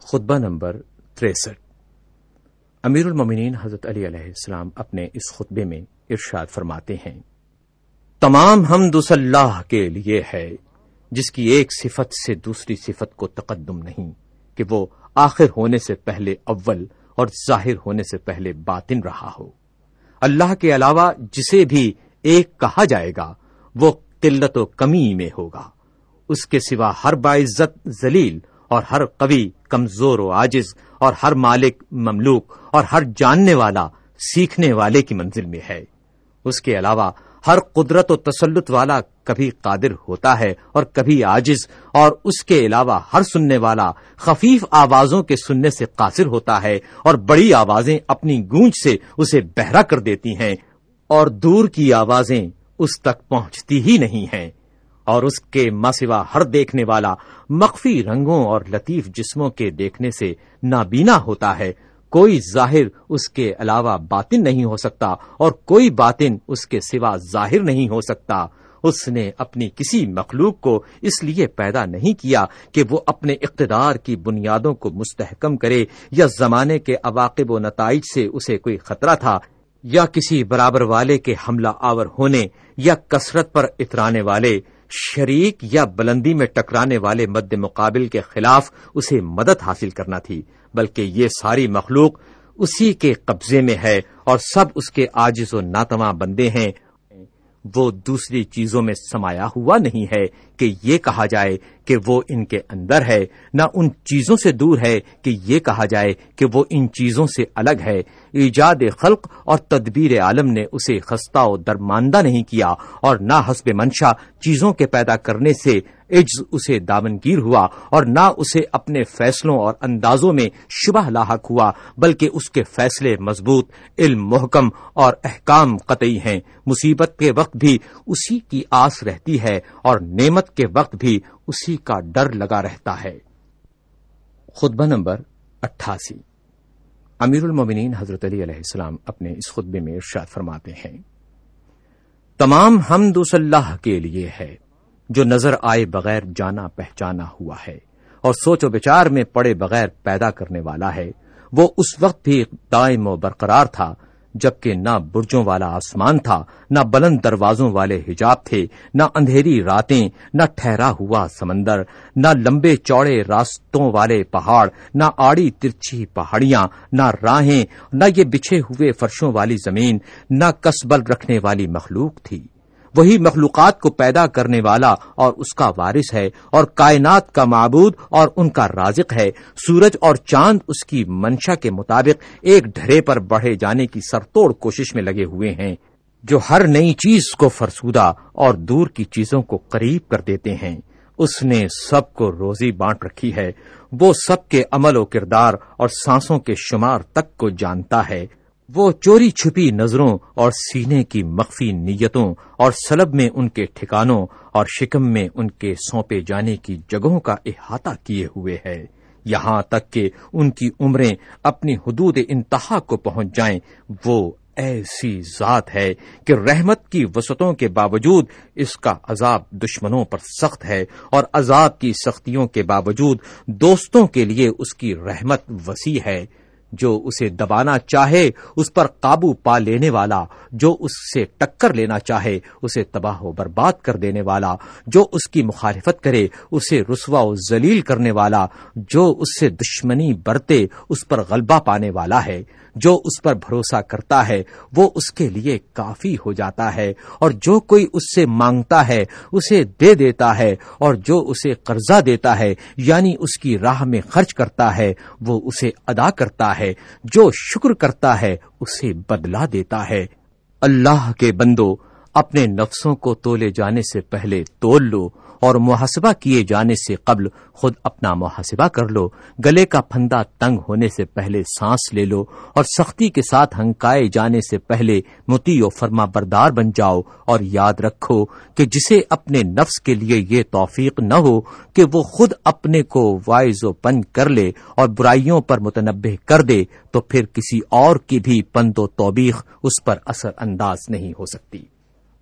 خطبہ نمبر تریسٹھ۔ امیر المومنین حضرت علی علیہ السلام اپنے اس خطبے میں ارشاد فرماتے ہیں، تمام حمد اس اللہ کے لیے ہے، جس کی ایک صفت سے دوسری صفت کو تقدم نہیں، کہ وہ آخر ہونے سے پہلے اول اور ظاہر ہونے سے پہلے باطن رہا ہو۔ اللہ کے علاوہ جسے بھی ایک کہا جائے گا، وہ قلت و کمی میں ہوگا۔ اس کے سوا ہر باعزت ذلیل اور ہر قوی کمزور و عاجز اور ہر مالک مملوک اور ہر جاننے والا، سیکھنے والے کی منزل میں ہے۔ اس کے علاوہ، ہر قدرت و تسلط والا کبھی قادر ہوتا ہے اور کبھی عاجز، اور اس کے علاوہ، ہر سننے والا خفیف آوازوں کے سننے سے قاصر ہوتا ہے اور بڑی آوازیں اپنی گونج سے اسے بہرا کر دیتی ہیں اور دور کی آوازیں اس تک پہنچتی ہی نہیں ہیں۔ اور اس کے مسوا ہر دیکھنے والا مخفی رنگوں اور لطیف جسموں کے دیکھنے سے نابینا ہوتا ہے۔ کوئی ظاہر اس کے علاوہ باطن نہیں ہو سکتا اور کوئی باطن اس کے سوا ظاہر نہیں ہو سکتا۔ اس نے اپنی کسی مخلوق کو اس لیے پیدا نہیں کیا کہ وہ اپنے اقتدار کی بنیادوں کو مستحکم کرے یا زمانے کے عواقب و نتائج سے اسے کوئی خطرہ تھا یا کسی برابر والے کے حملہ آور ہونے یا کثرت پر اترانے والے۔ شریک یا بلندی میں ٹکرانے والے مد مقابل کے خلاف اسے مدد حاصل کرنا تھی، بلکہ یہ ساری مخلوق اسی کے قبضے میں ہے اور سب اس کے آجز و ناتواں بندے ہیں۔ وہ دوسری چیزوں میں سمایا ہوا نہیں ہے کہ یہ کہا جائے کہ وہ ان کے اندر ہے، نہ ان چیزوں سے دور ہے کہ یہ کہا جائے کہ وہ ان چیزوں سے الگ ہے۔ ایجاد خلق اور تدبیر عالم نے اسے خستہ و درماندہ نہیں کیا اور نہ حسب منشا چیزوں کے پیدا کرنے سے عجز اسے دامنگیر ہوا اور نہ اسے اپنے فیصلوں اور اندازوں میں شبہ لاحق ہوا، بلکہ اس کے فیصلے مضبوط، علم محکم اور احکام قطعی ہیں۔ مصیبت کے وقت بھی اسی کی آس رہتی ہے اور نعمت کے وقت بھی اسی کا ڈر لگا رہتا ہے۔ خطبہ نمبر اٹھاسی۔ امیر المومنین حضرت علی علیہ السلام اپنے اس خطبے میں ارشاد فرماتے ہیں، تمام حمد اس اللہ کے لیے ہے، جو نظر آئے بغیر جانا پہچانا ہوا ہے، اور سوچ و بچار میں پڑے بغیر پیدا کرنے والا ہے، وہ اس وقت بھی دائم و برقرار تھا جبکہ نہ برجوں والا آسمان تھا، نہ بلند دروازوں والے حجاب تھے، نہ اندھیری راتیں، نہ ٹھہرا ہوا سمندر، نہ لمبے چوڑے راستوں والے پہاڑ، نہ آڑی ترچھی پہاڑیاں، نہ راہیں، نہ یہ بچھے ہوئے فرشوں والی زمین، نہ کسبل رکھنے والی مخلوق تھی۔ وہی مخلوقات کو پیدا کرنے والا اور اس کا وارث ہے اور کائنات کا معبود اور ان کا رازق ہے۔ سورج اور چاند اس کی منشا کے مطابق ایک ڈھرے پر بڑھے جانے کی سرتوڑ کوشش میں لگے ہوئے ہیں، جو ہر نئی چیز کو فرسودہ اور دور کی چیزوں کو قریب کر دیتے ہیں۔ اس نے سب کو روزی بانٹ رکھی ہے۔ وہ سب کے عمل و کردار اور سانسوں کے شمار تک کو جانتا ہے۔ وہ چوری چھپی نظروں اور سینے کی مخفی نیتوں اور سلب میں ان کے ٹھکانوں اور شکم میں ان کے سونپے جانے کی جگہوں کا احاطہ کیے ہوئے ہے۔ یہاں تک کہ ان کی عمریں اپنی حدود انتہا کو پہنچ جائیں، وہ ایسی ذات ہے کہ رحمت کی وسطوں کے باوجود اس کا عذاب دشمنوں پر سخت ہے اور عذاب کی سختیوں کے باوجود دوستوں کے لیے اس کی رحمت وسیع ہے۔ جو اسے دبانا چاہے، اس پر قابو پا لینے والا، جو اس سے ٹکر لینا چاہے، اسے تباہ و برباد کر دینے والا، جو اس کی مخالفت کرے، اسے رسوا و ذلیل کرنے والا، جو اس سے دشمنی برتے، اس پر غلبہ پانے والا ہے۔ جو اس پر بھروسہ کرتا ہے، وہ اس کے لیے کافی ہو جاتا ہے۔ اور جو کوئی اس سے مانگتا ہے، اسے دے دیتا ہے۔ اور جو اسے قرضہ دیتا ہے یعنی اس کی راہ میں خرچ کرتا ہے، وہ اسے ادا کرتا ہے۔ ہے، جو شکر کرتا ہے، اسے بدلا دیتا ہے۔ اللہ کے بندو، اپنے نفسوں کو تولے جانے سے پہلے تول لو۔ اور محاسبہ کیے جانے سے قبل خود اپنا محاسبہ کر لو، گلے کا پھندا تنگ ہونے سے پہلے سانس لے لو اور سختی کے ساتھ ہنکائے جانے سے پہلے متی و فرما بردار بن جاؤ اور یاد رکھو کہ جسے اپنے نفس کے لیے یہ توفیق نہ ہو کہ وہ خود اپنے کو وائز و پن کر لے اور برائیوں پر متنبع کر دے تو پھر کسی اور کی بھی پند و توبیخ اس پر اثر انداز نہیں ہو سکتی۔